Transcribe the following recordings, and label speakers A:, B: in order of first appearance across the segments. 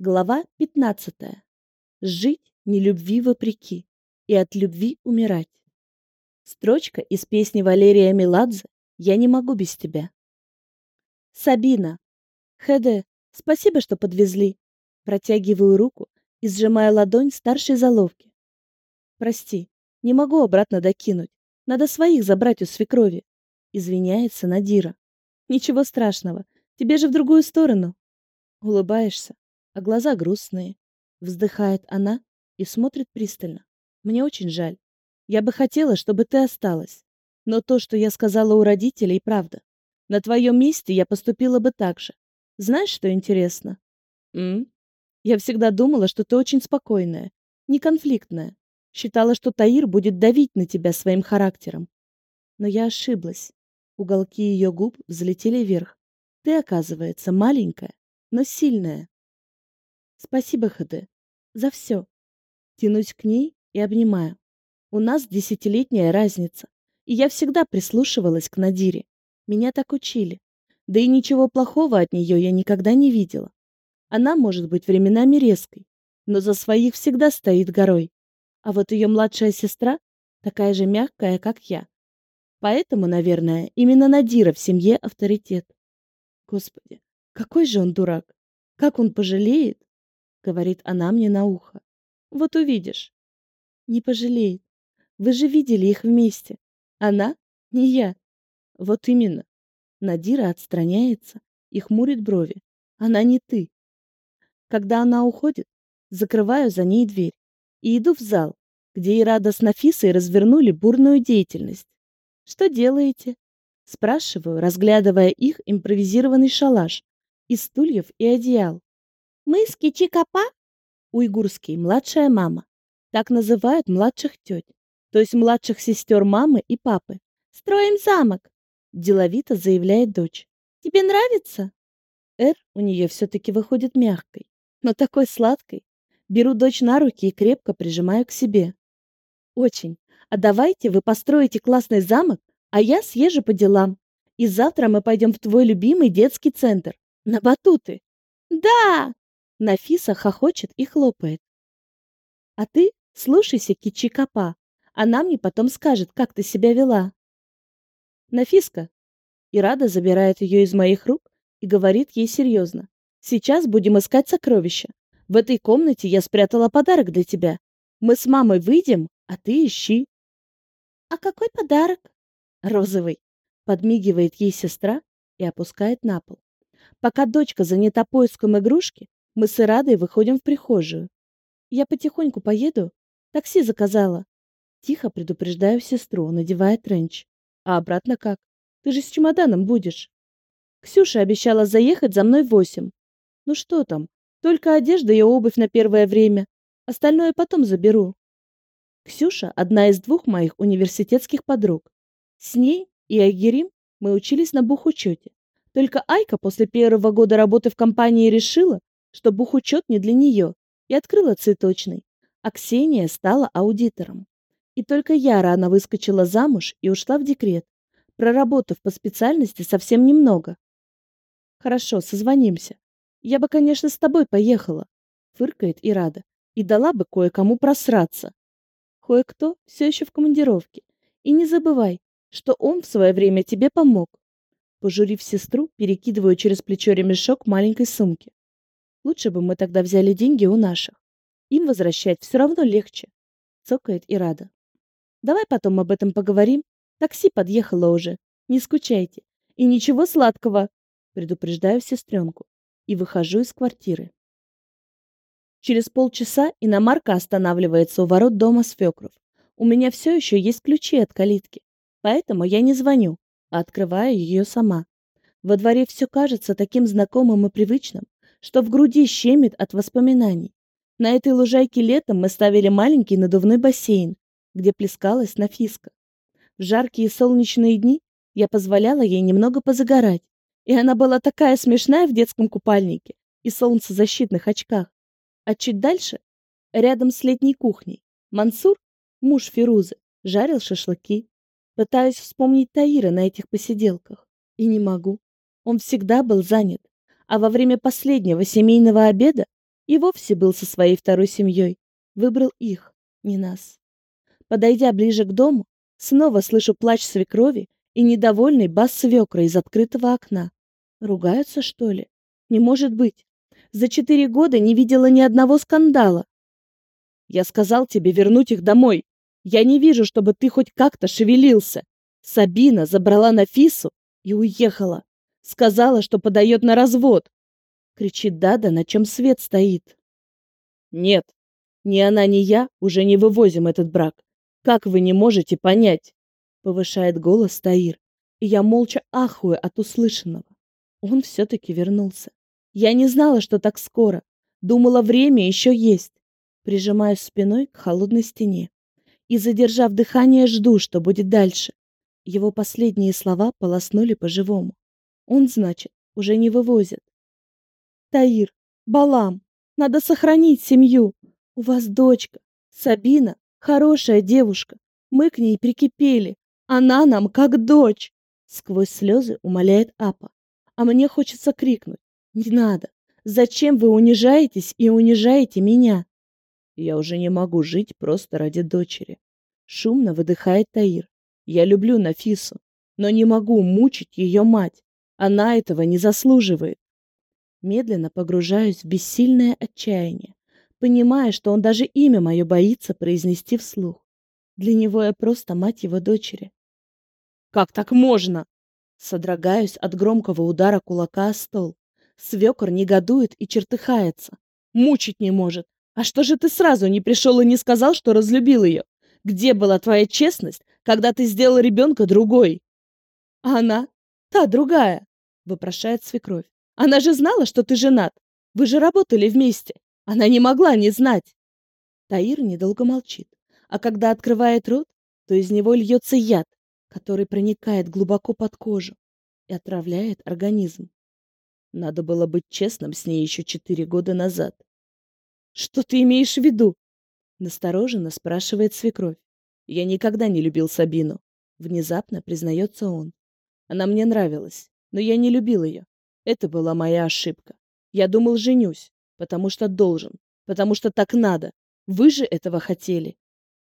A: Глава 15. Жить не любви вопреки и от любви умирать. Строчка из песни Валерия Меладзе «Я не могу без тебя». Сабина. ХД. Спасибо, что подвезли. Протягиваю руку и сжимая ладонь старшей заловки. Прости, не могу обратно докинуть. Надо своих забрать у свекрови. Извиняется Надира. Ничего страшного. Тебе же в другую сторону. Улыбаешься а глаза грустные. Вздыхает она и смотрит пристально. Мне очень жаль. Я бы хотела, чтобы ты осталась. Но то, что я сказала у родителей, правда. На твоем месте я поступила бы так же. Знаешь, что интересно? М? Я всегда думала, что ты очень спокойная, не конфликтная. Считала, что Таир будет давить на тебя своим характером. Но я ошиблась. Уголки ее губ взлетели вверх. Ты, оказывается, маленькая, но сильная. Спасибо, ХД, за все. Тянусь к ней и обнимаю. У нас десятилетняя разница, и я всегда прислушивалась к Надире. Меня так учили. Да и ничего плохого от нее я никогда не видела. Она может быть временами резкой, но за своих всегда стоит горой. А вот ее младшая сестра такая же мягкая, как я. Поэтому, наверное, именно Надира в семье авторитет. Господи, какой же он дурак! Как он пожалеет, говорит она мне на ухо. Вот увидишь. Не пожалеет. Вы же видели их вместе. Она, не я. Вот именно. Надира отстраняется и хмурит брови. Она не ты. Когда она уходит, закрываю за ней дверь и иду в зал, где Ирада с Нафисой развернули бурную деятельность. «Что делаете?» Спрашиваю, разглядывая их импровизированный шалаш из стульев и одеял. Мы с Кичи-Капа, уйгурский, младшая мама, так называют младших теть, то есть младших сестер мамы и папы. Строим замок, деловито заявляет дочь. Тебе нравится? Эр у нее все-таки выходит мягкой, но такой сладкой. Беру дочь на руки и крепко прижимаю к себе. Очень. А давайте вы построите классный замок, а я съезжу по делам. И завтра мы пойдем в твой любимый детский центр. На батуты. Да! Нафиса хохочет и хлопает. А ты слушайся Кичи Капа. Она мне потом скажет, как ты себя вела. Нафиска. Ирада забирает ее из моих рук и говорит ей серьезно. Сейчас будем искать сокровища. В этой комнате я спрятала подарок для тебя. Мы с мамой выйдем, а ты ищи. А какой подарок? Розовый. Подмигивает ей сестра и опускает на пол. Пока дочка занята поиском игрушки, мы с Ирадой выходим в прихожую. Я потихоньку поеду. Такси заказала. Тихо предупреждаю сестру, надевая тренч. А обратно как? Ты же с чемоданом будешь. Ксюша обещала заехать за мной в восемь. Ну что там? Только одежда и обувь на первое время. Остальное потом заберу. Ксюша – одна из двух моих университетских подруг. С ней и Айгерим мы учились на бухучете. Только Айка после первого года работы в компании решила, что бухучет не для нее, и открыла цветочный, а Ксения стала аудитором. И только я рано выскочила замуж и ушла в декрет, проработав по специальности совсем немного. Хорошо, созвонимся. Я бы, конечно, с тобой поехала, фыркает и рада, и дала бы кое-кому просраться. Кое-кто все еще в командировке. И не забывай, что он в свое время тебе помог. Пожурив сестру, перекидываю через плечо ремешок маленькой сумки. Лучше бы мы тогда взяли деньги у наших. Им возвращать все равно легче. Цокает и рада. Давай потом об этом поговорим. Такси подъехало уже. Не скучайте. И ничего сладкого. Предупреждаю сестренку. И выхожу из квартиры. Через полчаса иномарка останавливается у ворот дома свекров. У меня все еще есть ключи от калитки. Поэтому я не звоню, а открываю ее сама. Во дворе все кажется таким знакомым и привычным, что в груди щемит от воспоминаний. На этой лужайке летом мы ставили маленький надувной бассейн, где плескалась Нафиска. В жаркие солнечные дни я позволяла ей немного позагорать, и она была такая смешная в детском купальнике и солнцезащитных очках. А чуть дальше, рядом с летней кухней, Мансур, муж Фирузы, жарил шашлыки. Пытаюсь вспомнить Таира на этих посиделках. И не могу. Он всегда был занят а во время последнего семейного обеда И вовсе был со своей второй семьей. Выбрал их, не нас. Подойдя ближе к дому, снова слышу плач свекрови и недовольный бас свекра из открытого окна. Ругаются, что ли? Не может быть. За четыре года не видела ни одного скандала. Я сказал тебе вернуть их домой. Я не вижу, чтобы ты хоть как-то шевелился. Сабина забрала Нафису и уехала. Сказала, что подает на развод. Кричит Дада, на чем свет стоит. Нет, ни она, ни я уже не вывозим этот брак. Как вы не можете понять? Повышает голос Таир, и я молча ахую от услышанного. Он все-таки вернулся. Я не знала, что так скоро. Думала, время еще есть. Прижимаюсь спиной к холодной стене. И, задержав дыхание, жду, что будет дальше. Его последние слова полоснули по-живому. Он, значит, уже не вывозит. Таир, Балам, надо сохранить семью. У вас дочка. Сабина хорошая девушка. Мы к ней прикипели. Она нам как дочь. Сквозь слезы умоляет Апа. А мне хочется крикнуть. Не надо. Зачем вы унижаетесь и унижаете меня? Я уже не могу жить просто ради дочери. Шумно выдыхает Таир. Я люблю Нафису, но не могу мучить ее мать. Она этого не заслуживает. Медленно погружаюсь в бессильное отчаяние, понимая, что он даже имя мое боится произнести вслух. Для него я просто мать его дочери. «Как так можно?» Содрогаюсь от громкого удара кулака о стол. Свекор негодует и чертыхается. Мучить не может. А что же ты сразу не пришел и не сказал, что разлюбил ее? Где была твоя честность, когда ты сделал ребенка другой? А она? Та другая, вопрошает свекровь. Она же знала, что ты женат. Вы же работали вместе. Она не могла не знать. Таир недолго молчит, а когда открывает рот, то из него льется яд, который проникает глубоко под кожу и отравляет организм. Надо было быть честным с ней еще четыре года назад. «Что ты имеешь в виду?» Настороженно спрашивает свекровь. «Я никогда не любил Сабину», — внезапно признается он. «Она мне нравилась, но я не любил ее. Это была моя ошибка. Я думал, женюсь, потому что должен, потому что так надо. Вы же этого хотели».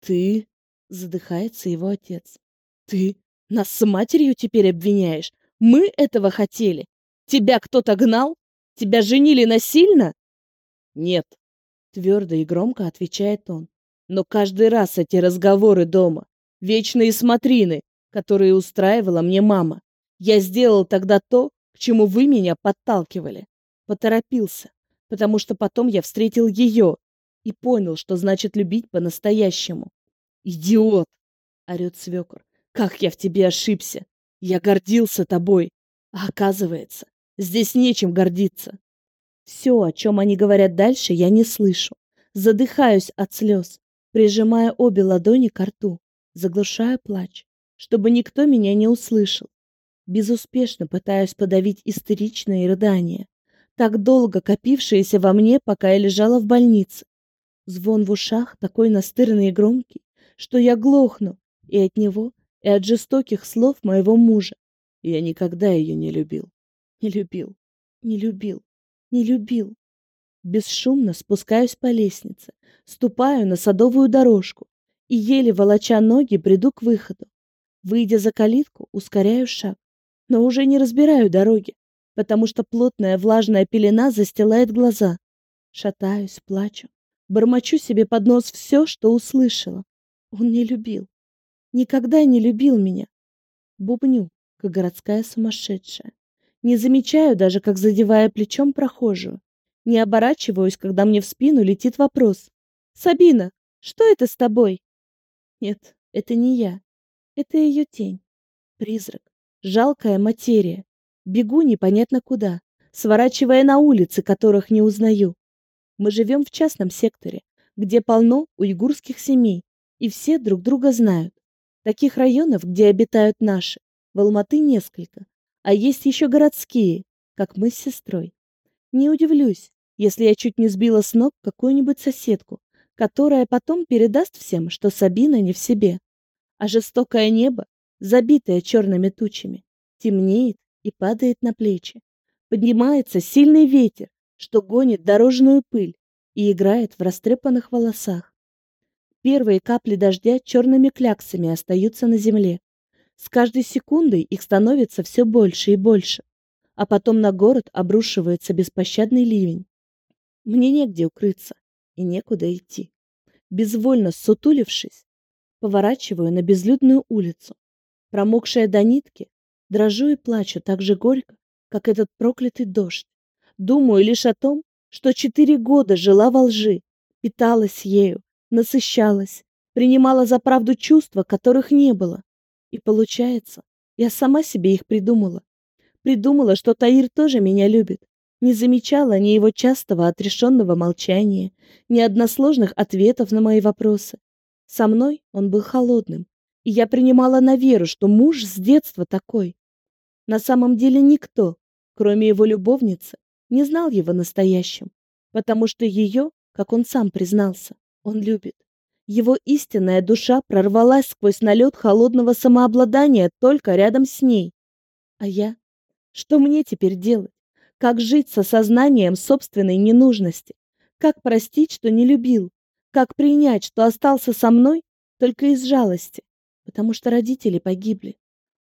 A: «Ты...» — задыхается его отец. Ты нас с матерью теперь обвиняешь? Мы этого хотели? Тебя кто-то гнал? Тебя женили насильно? Нет, твердо и громко отвечает он. Но каждый раз эти разговоры дома, вечные смотрины, которые устраивала мне мама. Я сделал тогда то, к чему вы меня подталкивали. Поторопился, потому что потом я встретил ее и понял, что значит любить по-настоящему. «Идиот!» — орет свекор. Как я в тебе ошибся! Я гордился тобой. А оказывается, здесь нечем гордиться. Все, о чем они говорят дальше, я не слышу. Задыхаюсь от слез, прижимая обе ладони к рту, заглушая плач, чтобы никто меня не услышал. Безуспешно пытаюсь подавить истеричные рыдания, так долго копившиеся во мне, пока я лежала в больнице. Звон в ушах такой настырный и громкий, что я глохну, и от него и от жестоких слов моего мужа. Я никогда ее не любил. Не любил, не любил, не любил. Бесшумно спускаюсь по лестнице, ступаю на садовую дорожку и, еле волоча ноги, бреду к выходу. Выйдя за калитку, ускоряю шаг, но уже не разбираю дороги, потому что плотная влажная пелена застилает глаза. Шатаюсь, плачу, бормочу себе под нос все, что услышала. Он не любил никогда не любил меня. Бубню, как городская сумасшедшая. Не замечаю даже, как задевая плечом прохожую. Не оборачиваюсь, когда мне в спину летит вопрос. «Сабина, что это с тобой?» Нет, это не я. Это ее тень. Призрак. Жалкая материя. Бегу непонятно куда, сворачивая на улицы, которых не узнаю. Мы живем в частном секторе, где полно уйгурских семей, и все друг друга знают. Таких районов, где обитают наши, в Алматы несколько, а есть еще городские, как мы с сестрой. Не удивлюсь, если я чуть не сбила с ног какую-нибудь соседку, которая потом передаст всем, что Сабина не в себе. А жестокое небо, забитое черными тучами, темнеет и падает на плечи. Поднимается сильный ветер, что гонит дорожную пыль и играет в растрепанных волосах. Первые капли дождя черными кляксами остаются на земле. С каждой секундой их становится все больше и больше, а потом на город обрушивается беспощадный ливень. Мне негде укрыться и некуда идти. Безвольно сутулившись, поворачиваю на безлюдную улицу. Промокшая до нитки, дрожу и плачу так же горько, как этот проклятый дождь. Думаю лишь о том, что четыре года жила во лжи, питалась ею, насыщалась, принимала за правду чувства, которых не было. И получается, я сама себе их придумала. Придумала, что Таир тоже меня любит. Не замечала ни его частого отрешенного молчания, ни односложных ответов на мои вопросы. Со мной он был холодным, и я принимала на веру, что муж с детства такой. На самом деле никто, кроме его любовницы, не знал его настоящим, потому что ее, как он сам признался, он любит. Его истинная душа прорвалась сквозь налет холодного самообладания только рядом с ней. А я? Что мне теперь делать? Как жить с осознанием собственной ненужности? Как простить, что не любил? Как принять, что остался со мной только из жалости? Потому что родители погибли.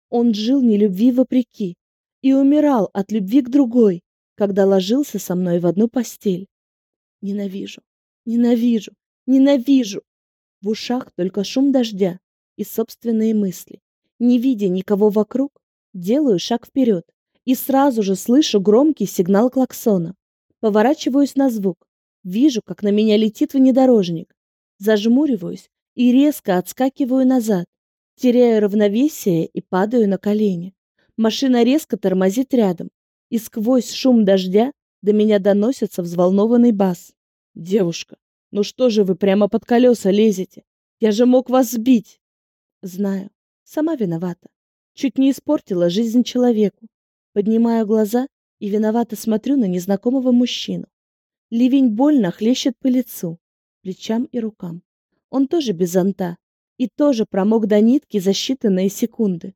A: Он жил не любви вопреки и умирал от любви к другой, когда ложился со мной в одну постель. Ненавижу, ненавижу, Ненавижу! В ушах только шум дождя и собственные мысли. Не видя никого вокруг, делаю шаг вперед и сразу же слышу громкий сигнал клаксона. Поворачиваюсь на звук. Вижу, как на меня летит внедорожник. Зажмуриваюсь и резко отскакиваю назад. Теряю равновесие и падаю на колени. Машина резко тормозит рядом, и сквозь шум дождя до меня доносится взволнованный бас. «Девушка, ну что же вы прямо под колеса лезете? Я же мог вас сбить. Знаю, сама виновата. Чуть не испортила жизнь человеку. Поднимаю глаза и виновато смотрю на незнакомого мужчину. Ливень больно хлещет по лицу, плечам и рукам. Он тоже без зонта и тоже промок до нитки за считанные секунды.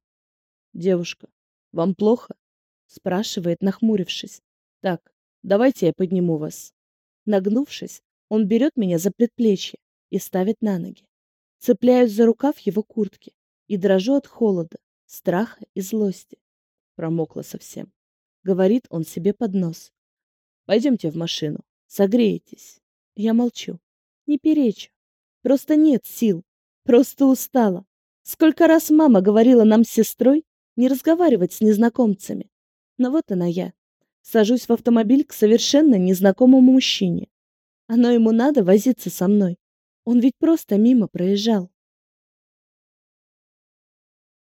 A: «Девушка, вам плохо?» — спрашивает, нахмурившись. «Так, давайте я подниму вас». Нагнувшись, он берет меня за предплечье и ставит на ноги. Цепляюсь за рукав его куртки и дрожу от холода, страха и злости. Промокла совсем. Говорит он себе под нос. Пойдемте в машину, согреетесь. Я молчу. Не перечу. Просто нет сил. Просто устала. Сколько раз мама говорила нам с сестрой не разговаривать с незнакомцами. Но вот она я. Сажусь в автомобиль к совершенно незнакомому мужчине. Оно ему надо возиться со мной. Он ведь просто мимо проезжал.